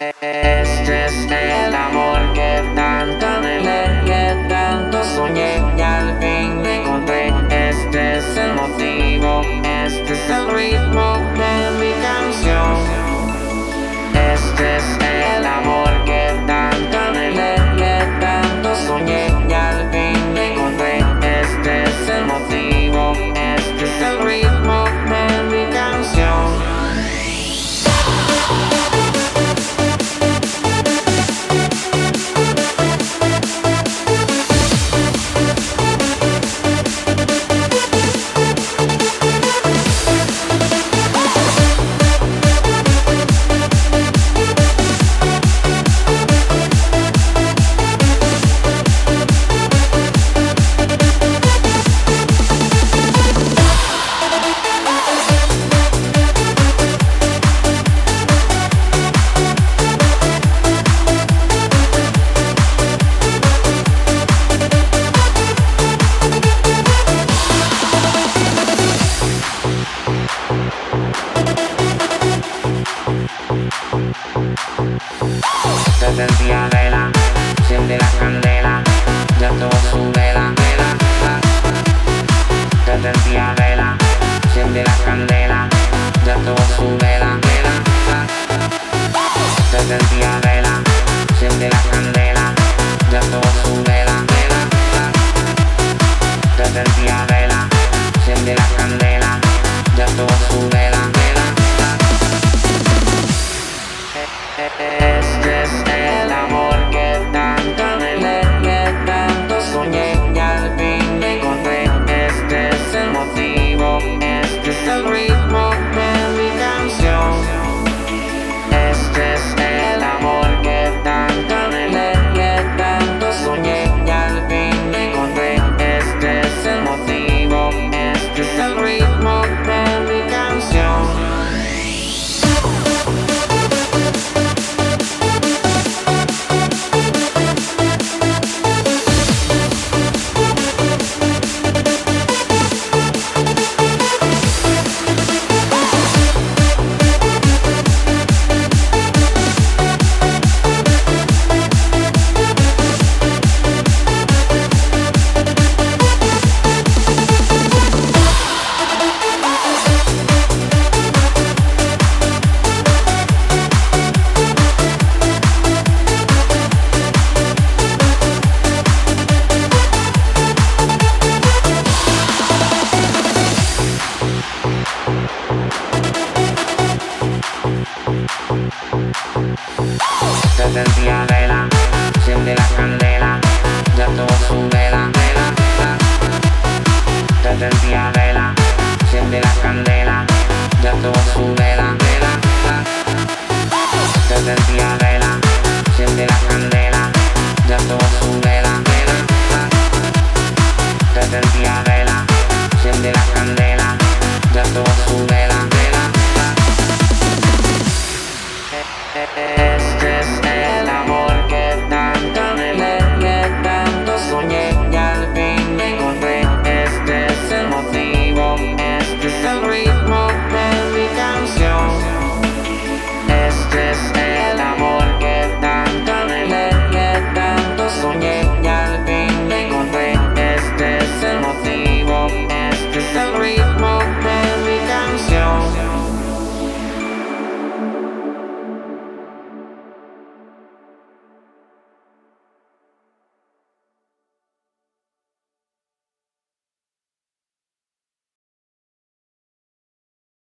Este es el amor que tanto anhelé, que tanto soñé y al fin me encontré. Este es el motivo, este es el ritmo de mi canción. Este es el amor que tanto anhelé, que tanto soñé y al fin me encontré. Este es el motivo, este es el ritmo Día vela, siente la candela, ya todo su vela, vela. El día vela, siente la candela, ya todo su vela, vela. El día vela,